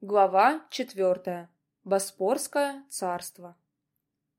Глава четвертая. Боспорское царство.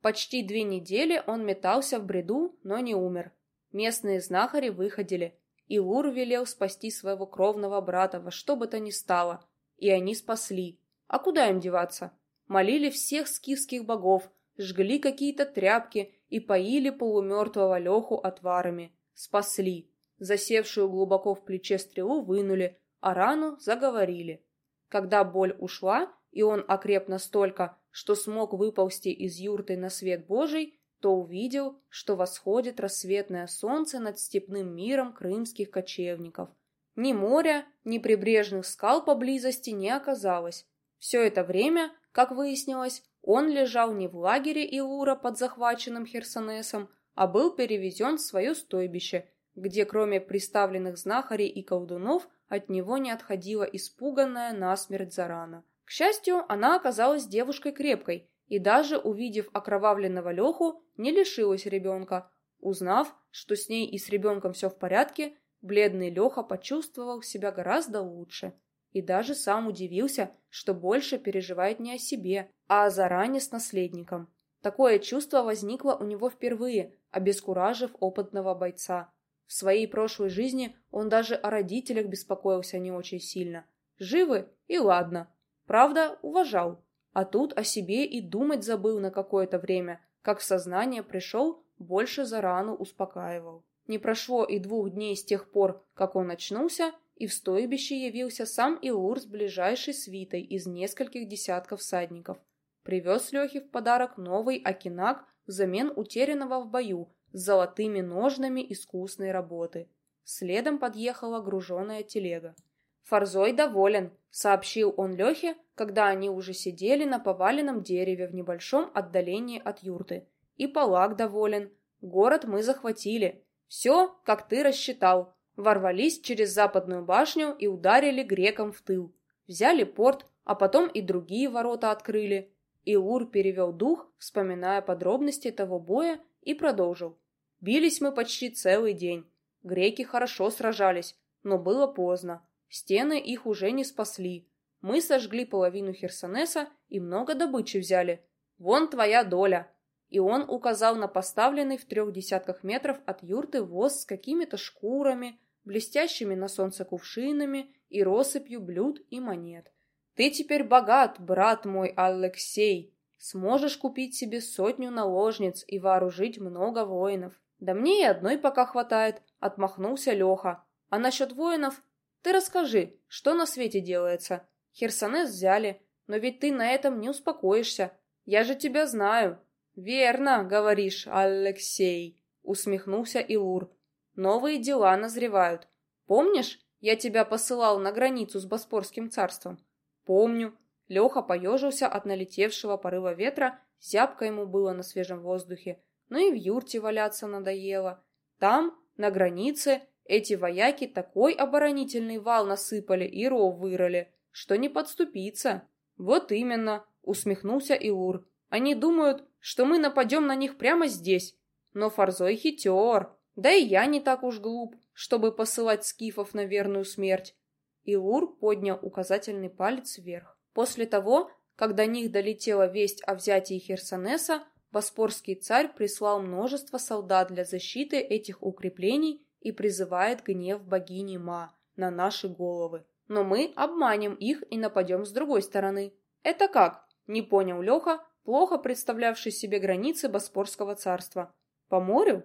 Почти две недели он метался в бреду, но не умер. Местные знахари выходили, и Лур велел спасти своего кровного брата во что бы то ни стало, и они спасли. А куда им деваться? Молили всех скифских богов, жгли какие-то тряпки и поили полумертвого Леху отварами. Спасли. Засевшую глубоко в плече стрелу вынули, а рану заговорили. Когда боль ушла, и он окреп настолько, что смог выползти из юрты на свет Божий, то увидел, что восходит рассветное солнце над степным миром крымских кочевников. Ни моря, ни прибрежных скал поблизости не оказалось. Все это время, как выяснилось, он лежал не в лагере Илура под захваченным Херсонесом, а был перевезен в свое стойбище, где кроме приставленных знахарей и колдунов от него не отходила испуганная насмерть Зарана. К счастью, она оказалась девушкой крепкой и даже, увидев окровавленного Леху, не лишилась ребенка. Узнав, что с ней и с ребенком все в порядке, бледный Леха почувствовал себя гораздо лучше и даже сам удивился, что больше переживает не о себе, а о Заране с наследником. Такое чувство возникло у него впервые, обескуражив опытного бойца. В своей прошлой жизни он даже о родителях беспокоился не очень сильно. Живы и ладно. Правда, уважал. А тут о себе и думать забыл на какое-то время, как в сознание пришел, больше за рану успокаивал. Не прошло и двух дней с тех пор, как он очнулся, и в стойбище явился сам Илур с ближайшей свитой из нескольких десятков всадников. Привез Лехе в подарок новый акинак взамен утерянного в бою, с золотыми ножнами искусной работы. Следом подъехала груженная телега. «Фарзой доволен», — сообщил он Лехе, когда они уже сидели на поваленном дереве в небольшом отдалении от юрты. «И Палак доволен. Город мы захватили. Все, как ты рассчитал. Ворвались через западную башню и ударили грекам в тыл. Взяли порт, а потом и другие ворота открыли. Илур перевел дух, вспоминая подробности того боя и продолжил. Бились мы почти целый день. Греки хорошо сражались, но было поздно. Стены их уже не спасли. Мы сожгли половину Херсонеса и много добычи взяли. Вон твоя доля. И он указал на поставленный в трех десятках метров от юрты воз с какими-то шкурами, блестящими на солнце кувшинами и россыпью блюд и монет. Ты теперь богат, брат мой Алексей. Сможешь купить себе сотню наложниц и вооружить много воинов. Да мне и одной пока хватает, отмахнулся Леха. А насчет воинов? Ты расскажи, что на свете делается? Херсонес взяли, но ведь ты на этом не успокоишься. Я же тебя знаю. Верно, говоришь, Алексей, усмехнулся Илур. Новые дела назревают. Помнишь, я тебя посылал на границу с Боспорским царством? Помню. Леха поежился от налетевшего порыва ветра, зябко ему было на свежем воздухе, но и в юрте валяться надоело. Там, на границе, эти вояки такой оборонительный вал насыпали и ров вырыли, что не подступиться. Вот именно, усмехнулся Иур. Они думают, что мы нападем на них прямо здесь. Но Фарзой хитер. Да и я не так уж глуп, чтобы посылать скифов на верную смерть. Илур поднял указательный палец вверх. После того, как до них долетела весть о взятии Херсонеса, Боспорский царь прислал множество солдат для защиты этих укреплений и призывает гнев богини Ма на наши головы. Но мы обманем их и нападем с другой стороны. Это как? Не понял Леха, плохо представлявший себе границы Боспорского царства. По морю?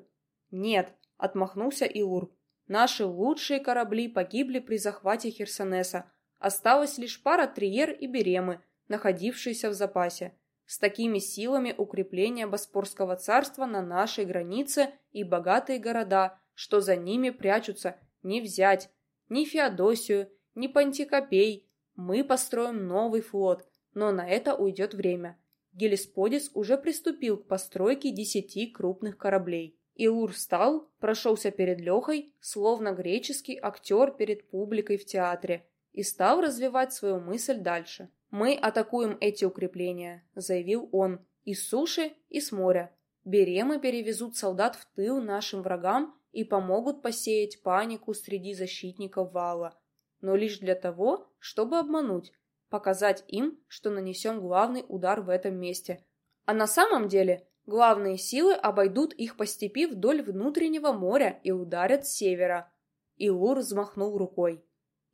Нет, отмахнулся Илур. Наши лучшие корабли погибли при захвате Херсонеса. Осталась лишь пара триер и беремы, находившиеся в запасе. С такими силами укрепления Боспорского царства на нашей границе и богатые города, что за ними прячутся, не взять ни Феодосию, ни Пантикопей. Мы построим новый флот, но на это уйдет время. Гелисподис уже приступил к постройке десяти крупных кораблей. Илур встал, прошелся перед Лехой, словно греческий актер перед публикой в театре, и стал развивать свою мысль дальше. «Мы атакуем эти укрепления», — заявил он, — «и с суши, и с моря. Беремы перевезут солдат в тыл нашим врагам и помогут посеять панику среди защитников вала. Но лишь для того, чтобы обмануть. показать им, что нанесен главный удар в этом месте. А на самом деле главные силы обойдут их по степи вдоль внутреннего моря и ударят с севера. Илур взмахнул рукой.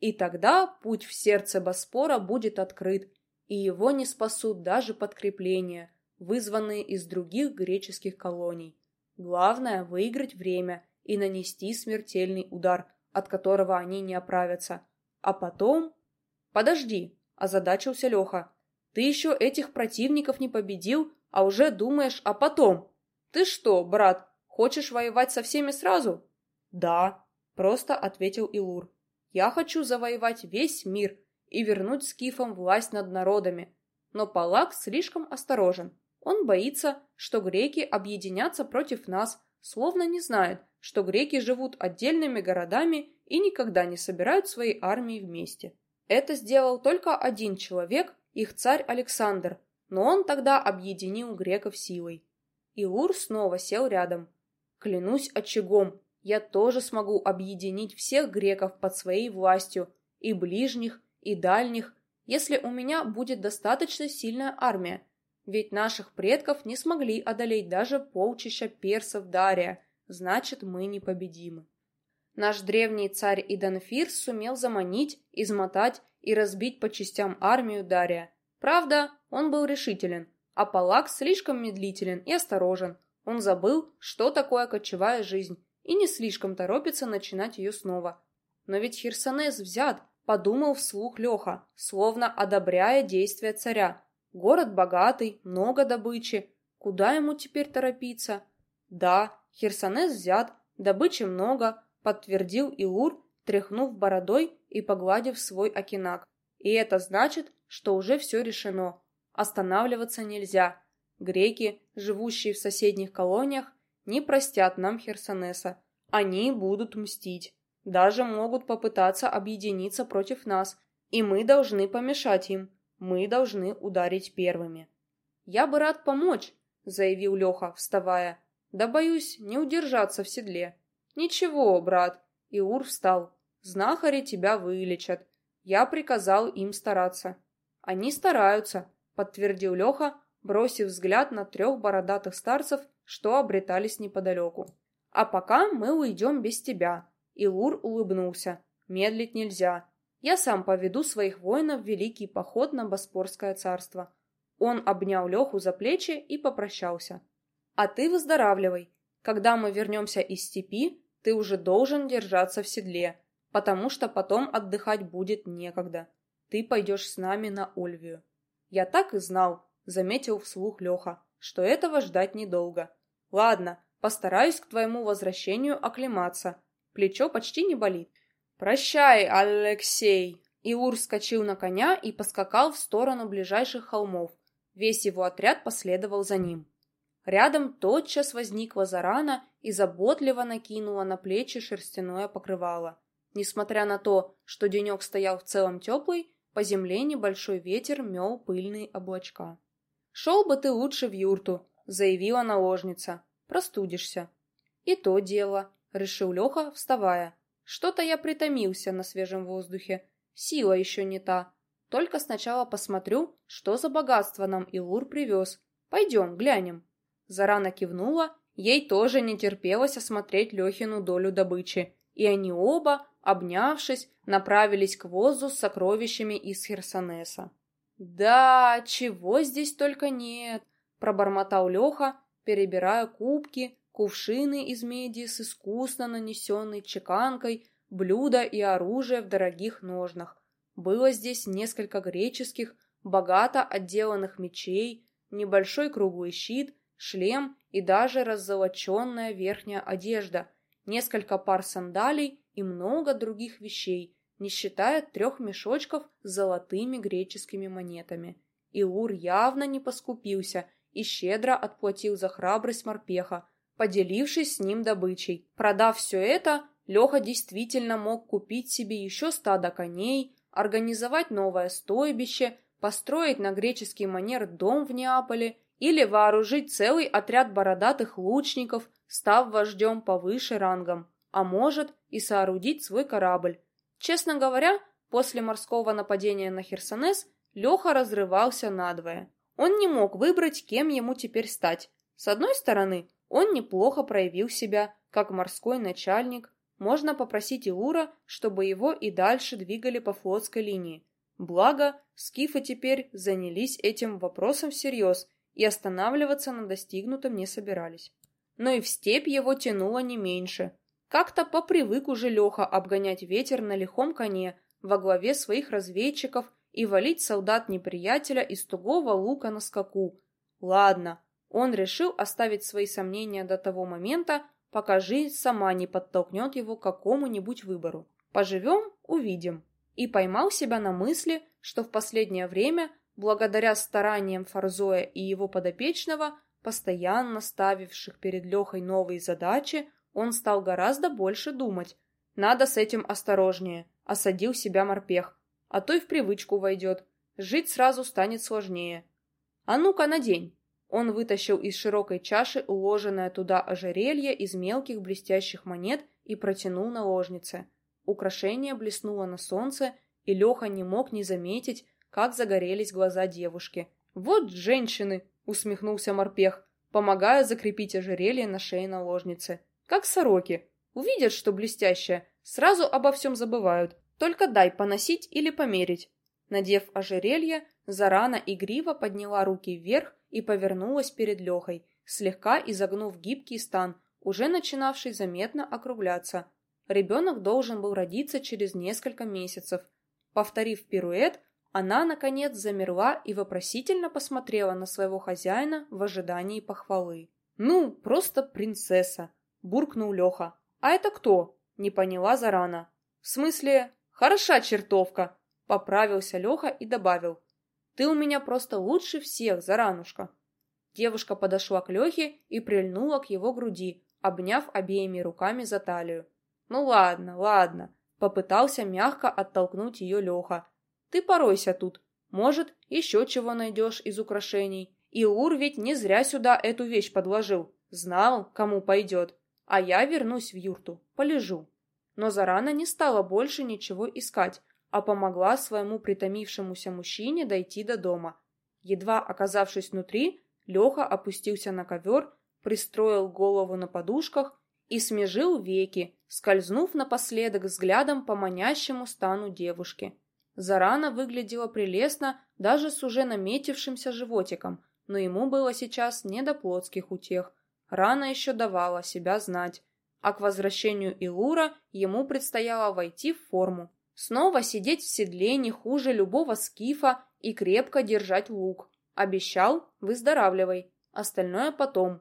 И тогда путь в сердце Боспора будет открыт, и его не спасут даже подкрепления, вызванные из других греческих колоний. Главное — выиграть время и нанести смертельный удар, от которого они не оправятся. А потом... «Подожди», — озадачился Леха. «Ты еще этих противников не победил, а уже думаешь о потом. Ты что, брат, хочешь воевать со всеми сразу?» «Да», — просто ответил Илур. «Я хочу завоевать весь мир и вернуть скифам власть над народами. Но Палак слишком осторожен. Он боится, что греки объединятся против нас, словно не знает, что греки живут отдельными городами и никогда не собирают свои армии вместе. Это сделал только один человек, их царь Александр, но он тогда объединил греков силой. Илур снова сел рядом. «Клянусь очагом, я тоже смогу объединить всех греков под своей властью, и ближних, и дальних, если у меня будет достаточно сильная армия, ведь наших предков не смогли одолеть даже полчища персов Дария, значит, мы непобедимы. Наш древний царь Иданфир сумел заманить, измотать и разбить по частям армию Дария. Правда, он был решителен, а Палак слишком медлителен и осторожен. Он забыл, что такое кочевая жизнь, и не слишком торопится начинать ее снова. Но ведь Херсонес взят, подумал вслух Леха, словно одобряя действия царя. Город богатый, много добычи. Куда ему теперь торопиться? Да, Херсонес взят, добычи много, подтвердил Илур, тряхнув бородой и погладив свой окинак. И это значит, что уже все решено. Останавливаться нельзя. Греки, живущие в соседних колониях, не простят нам Херсонеса. Они будут мстить. Даже могут попытаться объединиться против нас, и мы должны помешать им. Мы должны ударить первыми. Я бы рад помочь, заявил Леха, вставая. Да боюсь не удержаться в седле. Ничего, брат. Иур встал. Знахари тебя вылечат. Я приказал им стараться. Они стараются, подтвердил Леха, бросив взгляд на трех бородатых старцев, что обретались неподалеку. А пока мы уйдем без тебя. Илур улыбнулся. Медлить нельзя. Я сам поведу своих воинов в великий поход на Боспорское царство. Он обнял Леху за плечи и попрощался. А ты выздоравливай. Когда мы вернемся из степи, ты уже должен держаться в седле, потому что потом отдыхать будет некогда. Ты пойдешь с нами на Ольвию. Я так и знал, заметил вслух Леха, что этого ждать недолго. Ладно, постараюсь к твоему возвращению оклематься. Плечо почти не болит. «Прощай, Алексей!» Иур вскочил на коня и поскакал в сторону ближайших холмов. Весь его отряд последовал за ним. Рядом тотчас возникла Зарана и заботливо накинула на плечи шерстяное покрывало. Несмотря на то, что денек стоял в целом теплый, по земле небольшой ветер мел пыльные облачка. «Шел бы ты лучше в юрту», — заявила наложница. «Простудишься». «И то дело», — решил Леха, вставая. Что-то я притомился на свежем воздухе. Сила еще не та. Только сначала посмотрю, что за богатство нам Илур привез. Пойдем, глянем. Зарана кивнула, ей тоже не терпелось осмотреть Лехину долю добычи. И они оба, обнявшись, направились к возу с сокровищами из Херсонеса. «Да, чего здесь только нет!» – пробормотал Леха, перебирая кубки, кувшины из меди с искусно нанесенной чеканкой, блюда и оружие в дорогих ножнах. Было здесь несколько греческих, богато отделанных мечей, небольшой круглый щит, шлем и даже раззолоченная верхняя одежда, несколько пар сандалий и много других вещей, не считая трех мешочков с золотыми греческими монетами. Илур явно не поскупился и щедро отплатил за храбрость морпеха, поделившись с ним добычей. Продав все это, Леха действительно мог купить себе еще стадо коней, организовать новое стойбище, построить на греческий манер дом в Неаполе или вооружить целый отряд бородатых лучников, став вождем повыше рангом, а может и соорудить свой корабль. Честно говоря, после морского нападения на Херсонес Леха разрывался надвое. Он не мог выбрать, кем ему теперь стать. С одной стороны, он неплохо проявил себя, как морской начальник. Можно попросить Иура, чтобы его и дальше двигали по флотской линии. Благо, скифы теперь занялись этим вопросом всерьез и останавливаться на достигнутом не собирались. Но и в степь его тянуло не меньше. Как-то попривык уже Леха обгонять ветер на лихом коне во главе своих разведчиков и валить солдат неприятеля из тугого лука на скаку. Ладно, он решил оставить свои сомнения до того момента, пока жизнь сама не подтолкнет его к какому-нибудь выбору. Поживем – увидим. И поймал себя на мысли, что в последнее время, благодаря стараниям Фарзоя и его подопечного, постоянно ставивших перед Лехой новые задачи, он стал гораздо больше думать. Надо с этим осторожнее, осадил себя морпех а то и в привычку войдет. Жить сразу станет сложнее. А ну-ка, надень. Он вытащил из широкой чаши уложенное туда ожерелье из мелких блестящих монет и протянул наложнице. Украшение блеснуло на солнце, и Леха не мог не заметить, как загорелись глаза девушки. «Вот женщины!» — усмехнулся морпех, помогая закрепить ожерелье на шее наложницы. «Как сороки. Увидят, что блестящее, сразу обо всем забывают. Только дай поносить или померить. Надев ожерелье, Зарана игриво подняла руки вверх и повернулась перед Лехой, слегка изогнув гибкий стан, уже начинавший заметно округляться. Ребенок должен был родиться через несколько месяцев. Повторив пируэт, она, наконец, замерла и вопросительно посмотрела на своего хозяина в ожидании похвалы. «Ну, просто принцесса!» – буркнул Леха. «А это кто?» – не поняла Зарана. «В смысле, Хороша чертовка, поправился Леха и добавил. Ты у меня просто лучше всех, Заранушка. Девушка подошла к Лехе и прильнула к его груди, обняв обеими руками за талию. Ну ладно, ладно, попытался мягко оттолкнуть ее Леха. Ты поройся тут. Может, еще чего найдешь из украшений. И Ур ведь не зря сюда эту вещь подложил. Знал, кому пойдет. А я вернусь в юрту, полежу но Зарана не стала больше ничего искать, а помогла своему притомившемуся мужчине дойти до дома. Едва оказавшись внутри, Леха опустился на ковер, пристроил голову на подушках и смежил веки, скользнув напоследок взглядом по манящему стану девушки. Зарана выглядела прелестно даже с уже наметившимся животиком, но ему было сейчас не до плотских утех. Рана еще давала себя знать а к возвращению Илура ему предстояло войти в форму. Снова сидеть в седле не хуже любого скифа и крепко держать лук. Обещал – выздоравливай, остальное потом.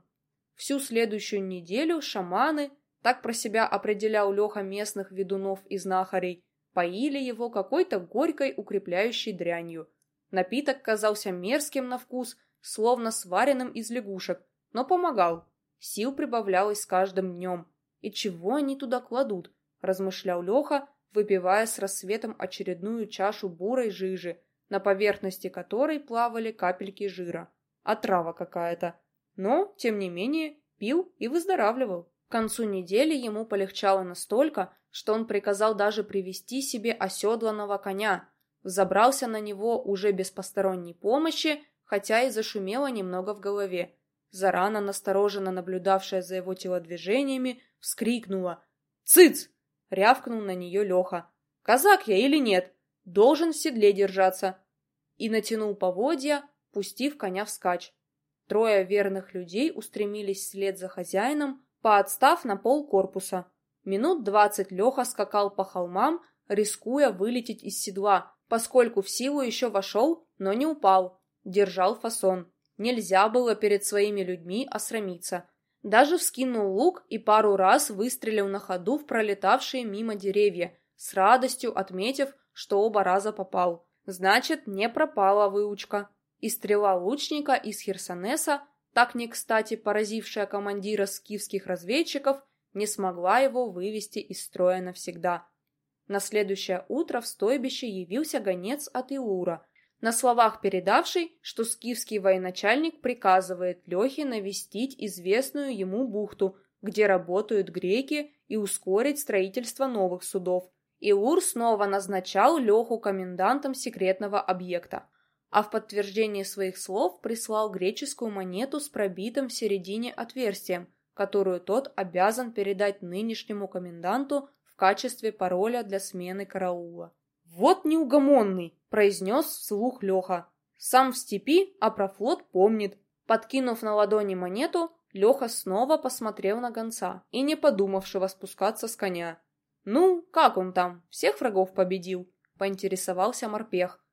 Всю следующую неделю шаманы, так про себя определял Леха местных ведунов и знахарей, поили его какой-то горькой укрепляющей дрянью. Напиток казался мерзким на вкус, словно сваренным из лягушек, но помогал. Сил прибавлялось с каждым днем. И чего они туда кладут? размышлял Леха, выпивая с рассветом очередную чашу бурой жижи, на поверхности которой плавали капельки жира. Отрава какая-то. Но, тем не менее, пил и выздоравливал. К концу недели ему полегчало настолько, что он приказал даже привести себе оседланного коня, взобрался на него уже без посторонней помощи, хотя и зашумело немного в голове. Зарана, настороженно наблюдавшая за его телодвижениями, вскрикнула. «Цыц!» — рявкнул на нее Леха. «Казак я или нет? Должен в седле держаться!» И натянул поводья, пустив коня вскачь. Трое верных людей устремились вслед за хозяином, поотстав на пол корпуса. Минут двадцать Леха скакал по холмам, рискуя вылететь из седла, поскольку в силу еще вошел, но не упал. Держал фасон. Нельзя было перед своими людьми осрамиться. Даже вскинул лук и пару раз выстрелил на ходу в пролетавшие мимо деревья, с радостью отметив, что оба раза попал. Значит, не пропала выучка. И стрела лучника из Херсонеса, так не кстати поразившая командира скифских разведчиков, не смогла его вывести из строя навсегда. На следующее утро в стойбище явился гонец от Иура, на словах передавший, что скифский военачальник приказывает Лехе навестить известную ему бухту, где работают греки, и ускорить строительство новых судов. Иур снова назначал Леху комендантом секретного объекта. а в подтверждение своих слов прислал греческую монету с пробитым в середине отверстием, которую тот обязан передать нынешнему коменданту в качестве пароля для смены караула. «Вот неугомонный!» – произнес вслух Леха. «Сам в степи, а про флот помнит». Подкинув на ладони монету, Леха снова посмотрел на гонца и не подумавшего спускаться с коня. «Ну, как он там? Всех врагов победил?» – поинтересовался морпех.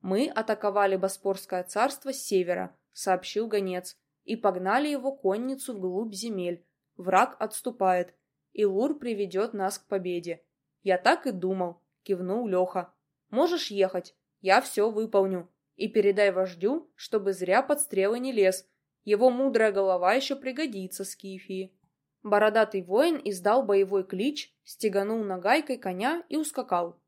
«Мы атаковали Боспорское царство с севера», — сообщил гонец, «и погнали его конницу вглубь земель. Враг отступает. и Лур приведет нас к победе». «Я так и думал», — кивнул Леха. «Можешь ехать, я все выполню. И передай вождю, чтобы зря под стрелы не лез. Его мудрая голова еще пригодится Скифии». Бородатый воин издал боевой клич, стеганул нагайкой коня и ускакал.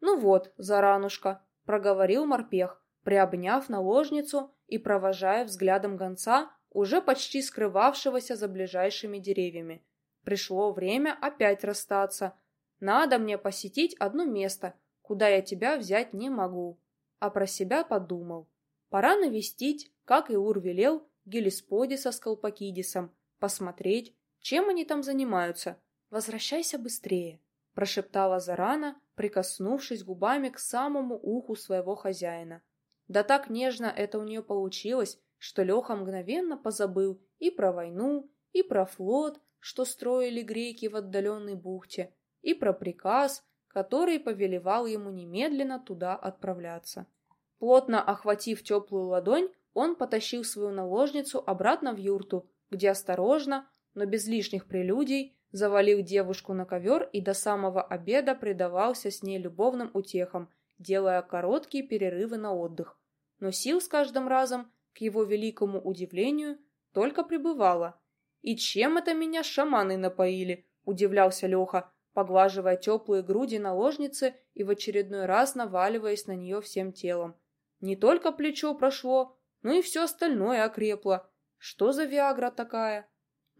«Ну вот, заранушка, — проговорил морпех, приобняв наложницу и провожая взглядом гонца, уже почти скрывавшегося за ближайшими деревьями. Пришло время опять расстаться. Надо мне посетить одно место, куда я тебя взять не могу. А про себя подумал. Пора навестить, как и Ур велел, Гелисподиса с Колпакидисом, посмотреть, чем они там занимаются. Возвращайся быстрее, прошептала Зарана, прикоснувшись губами к самому уху своего хозяина. Да так нежно это у нее получилось, что Леха мгновенно позабыл и про войну, и про флот, что строили греки в отдаленной бухте, и про приказ, который повелевал ему немедленно туда отправляться. Плотно охватив теплую ладонь, он потащил свою наложницу обратно в юрту, где осторожно, но без лишних прелюдий, завалил девушку на ковер и до самого обеда предавался с ней любовным утехам, делая короткие перерывы на отдых. Но сил с каждым разом, к его великому удивлению, только пребывало. «И чем это меня шаманы напоили?» – удивлялся Леха, поглаживая теплые груди наложницы и в очередной раз наваливаясь на нее всем телом. Не только плечо прошло, но и все остальное окрепло. Что за Виагра такая?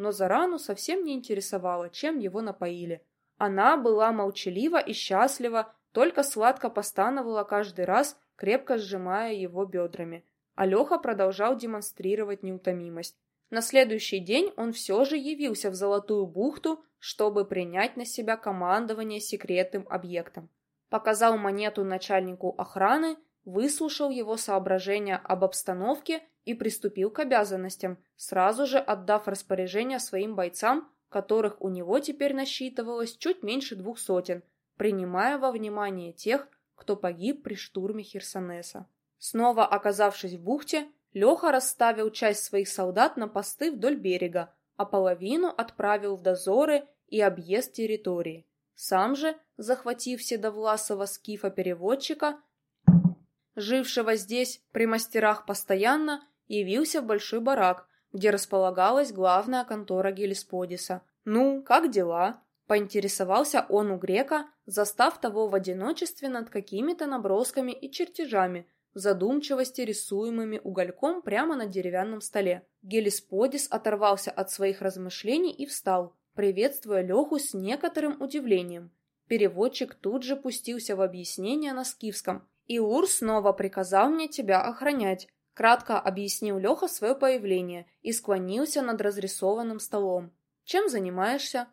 но Зарану совсем не интересовало, чем его напоили. Она была молчалива и счастлива, только сладко постановала каждый раз, крепко сжимая его бедрами. А Леха продолжал демонстрировать неутомимость. На следующий день он все же явился в Золотую бухту, чтобы принять на себя командование секретным объектом. Показал монету начальнику охраны, выслушал его соображения об обстановке и приступил к обязанностям, сразу же отдав распоряжение своим бойцам, которых у него теперь насчитывалось чуть меньше двух сотен, принимая во внимание тех, кто погиб при штурме Херсонеса. Снова оказавшись в бухте, Леха расставил часть своих солдат на посты вдоль берега, а половину отправил в дозоры и объезд территории. Сам же, захватив седовласого скифа-переводчика, жившего здесь при мастерах постоянно, явился в большой барак, где располагалась главная контора Гелисподиса. «Ну, как дела?» – поинтересовался он у грека, застав того в одиночестве над какими-то набросками и чертежами, в задумчивости рисуемыми угольком прямо на деревянном столе. Гелисподис оторвался от своих размышлений и встал, приветствуя Леху с некоторым удивлением. Переводчик тут же пустился в объяснение на скифском. «Иур снова приказал мне тебя охранять. Кратко объяснил Леха свое появление и склонился над разрисованным столом. «Чем занимаешься?»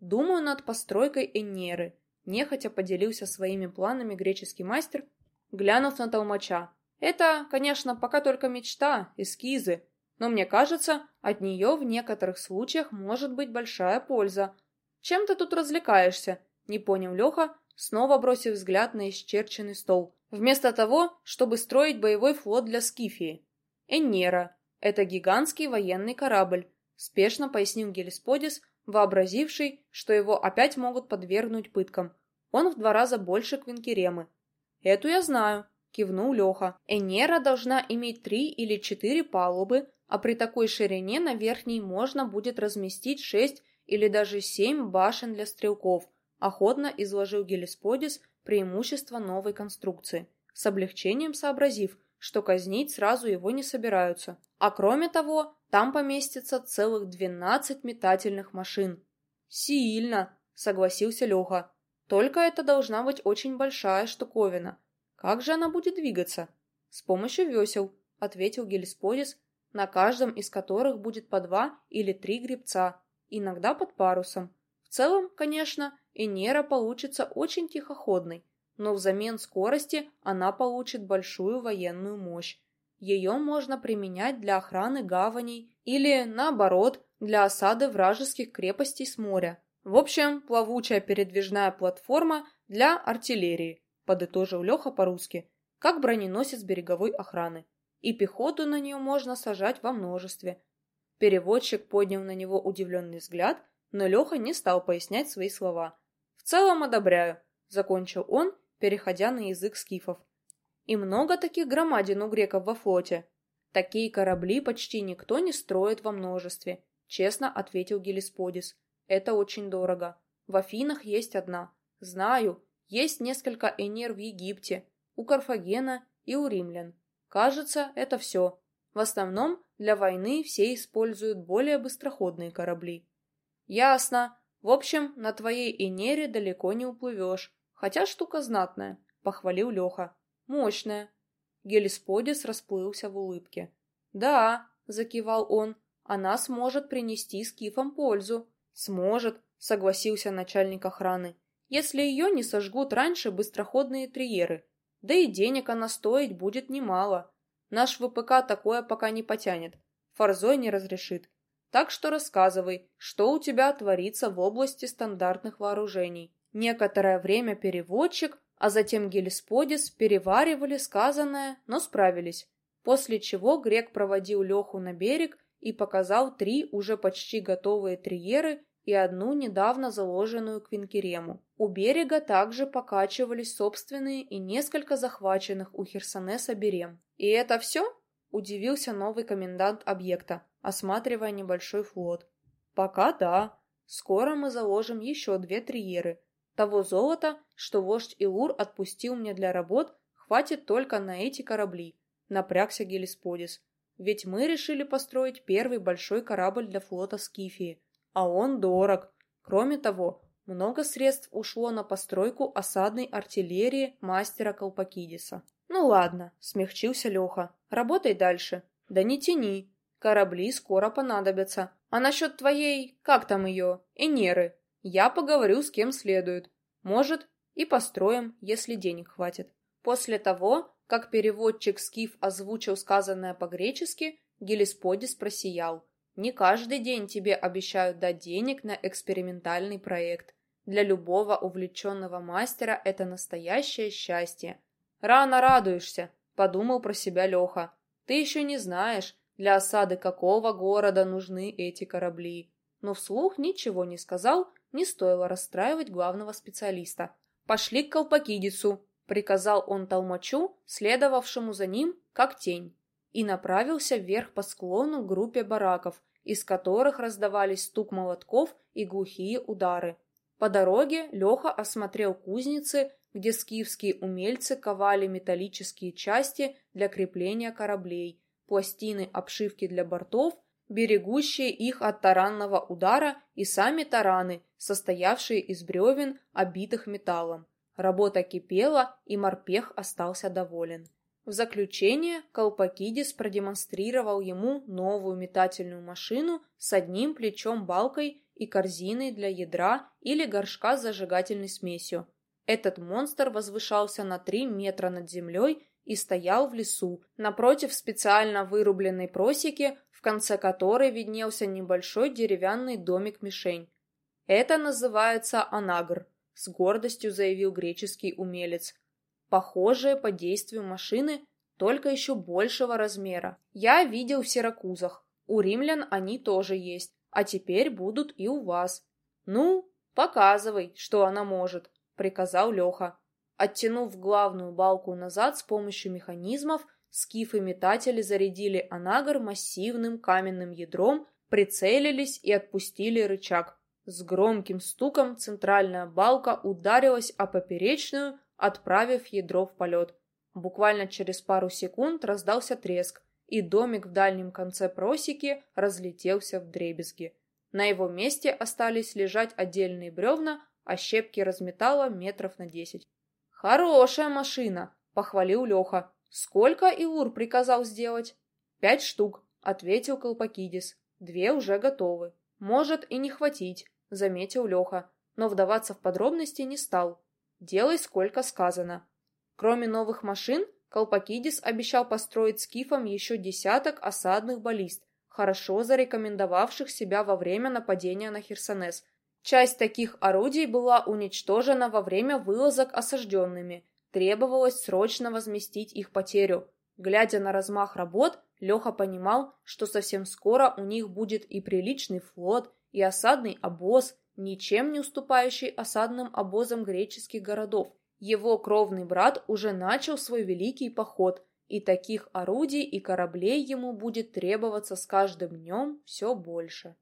«Думаю над постройкой Эннеры», — нехотя поделился своими планами греческий мастер, глянув на толмача. «Это, конечно, пока только мечта, эскизы, но мне кажется, от нее в некоторых случаях может быть большая польза. Чем ты тут развлекаешься?» — не понял Леха, снова бросив взгляд на исчерченный стол вместо того, чтобы строить боевой флот для Скифии. Эннера – это гигантский военный корабль, спешно пояснил Гелисподис, вообразивший, что его опять могут подвергнуть пыткам. Он в два раза больше Квинкеремы. «Эту я знаю», – кивнул Леха. «Энера должна иметь три или четыре палубы, а при такой ширине на верхней можно будет разместить шесть или даже семь башен для стрелков», – охотно изложил Гелисподис, преимущество новой конструкции, с облегчением сообразив, что казнить сразу его не собираются. А кроме того, там поместится целых 12 метательных машин. «Сильно!» — согласился Леха. «Только это должна быть очень большая штуковина. Как же она будет двигаться?» С помощью весел, ответил Гелисподис, на каждом из которых будет по два или три гребца, иногда под парусом. В целом, конечно, Энера получится очень тихоходной, но взамен скорости она получит большую военную мощь. Ее можно применять для охраны гаваней или, наоборот, для осады вражеских крепостей с моря. В общем, плавучая передвижная платформа для артиллерии, подытожил Леха по-русски, как броненосец береговой охраны. И пехоту на нее можно сажать во множестве. Переводчик поднял на него удивленный взгляд, но Леха не стал пояснять свои слова. «В целом одобряю», — закончил он, переходя на язык скифов. «И много таких громадин у греков во флоте. Такие корабли почти никто не строит во множестве», — честно ответил Гелисподис. Это очень дорого. В Афинах есть одна. Знаю, есть несколько энер в Египте, у Карфагена и у римлян. Кажется, это все. В основном для войны все используют более быстроходные корабли. Ясно. В общем, на твоей Энере далеко не уплывешь. Хотя штука знатная, похвалил Леха. Мощная. Гелисподис расплылся в улыбке. Да, закивал он, она сможет принести скифам пользу. «Сможет», — согласился начальник охраны, «если ее не сожгут раньше быстроходные триеры. Да и денег она стоить будет немало. Наш ВПК такое пока не потянет. Форзой не разрешит. Так что рассказывай, что у тебя творится в области стандартных вооружений». Некоторое время переводчик, а затем Гелисподис переваривали сказанное, но справились. После чего грек проводил Леху на берег и показал три уже почти готовые триеры и одну недавно заложенную квинкерему. У берега также покачивались собственные и несколько захваченных у Херсонеса берем. «И это все?» – удивился новый комендант объекта, осматривая небольшой флот. «Пока да. Скоро мы заложим еще две триеры. Того золота, что вождь Илур отпустил мне для работ, хватит только на эти корабли», – напрягся Гелисподис. Ведь мы решили построить первый большой корабль для флота Скифии, а он дорог. Кроме того, много средств ушло на постройку осадной артиллерии мастера Колпакидиса. «Ну ладно», — смягчился Леха, — «работай дальше». «Да не тяни, корабли скоро понадобятся. А насчет твоей, как там ее, Энеры, я поговорю с кем следует. Может, и построим, если денег хватит». После того, как переводчик Скиф озвучил сказанное по-гречески, Гелисподис просиял. «Не каждый день тебе обещают дать денег на экспериментальный проект. Для любого увлеченного мастера это настоящее счастье. Рано радуешься», — подумал про себя Леха. «Ты еще не знаешь, для осады какого города нужны эти корабли». Но вслух ничего не сказал, не стоило расстраивать главного специалиста. «Пошли к Колпакидису», приказал он толмачу, следовавшему за ним, как тень, и направился вверх по склону к группе бараков, из которых раздавались стук молотков и глухие удары. По дороге Леха осмотрел кузницы, где скифские умельцы ковали металлические части для крепления кораблей, пластины обшивки для бортов, берегущие их от таранного удара и сами тараны, состоявшие из бревен, обитых металлом. Работа кипела, и морпех остался доволен. В заключение Колпакидис продемонстрировал ему новую метательную машину с одним плечом-балкой и корзиной для ядра или горшка с зажигательной смесью. Этот монстр возвышался на три метра над землей и стоял в лесу, напротив специально вырубленной просеки, в конце которой виднелся небольшой деревянный домик-мишень. Это называется анагр – с гордостью заявил греческий умелец. Похожие по действию машины, только еще большего размера. Я видел в Сиракузах. У римлян они тоже есть, а теперь будут и у вас. Ну, показывай, что она может, приказал Леха. Оттянув главную балку назад с помощью механизмов, скифы-метатели зарядили анагар массивным каменным ядром, прицелились и отпустили рычаг. С громким стуком центральная балка ударилась о поперечную, отправив ядро в полет. Буквально через пару секунд раздался треск, и домик в дальнем конце просеки разлетелся в дребезги. На его месте остались лежать отдельные бревна, а щепки разметало метров на десять. «Хорошая машина!» — похвалил Леха. Сколько Илур приказал сделать? Пять штук, ответил Колпакидис. Две уже готовы. Может и не хватить, заметил Леха, но вдаваться в подробности не стал. Делай сколько сказано. Кроме новых машин, Колпакидис обещал построить скифам еще десяток осадных баллист, хорошо зарекомендовавших себя во время нападения на Херсонес. Часть таких орудий была уничтожена во время вылазок осажденными. Требовалось срочно возместить их потерю. Глядя на размах работ, Леха понимал, что совсем скоро у них будет и приличный флот, и осадный обоз, ничем не уступающий осадным обозам греческих городов. Его кровный брат уже начал свой великий поход, и таких орудий и кораблей ему будет требоваться с каждым днем все больше.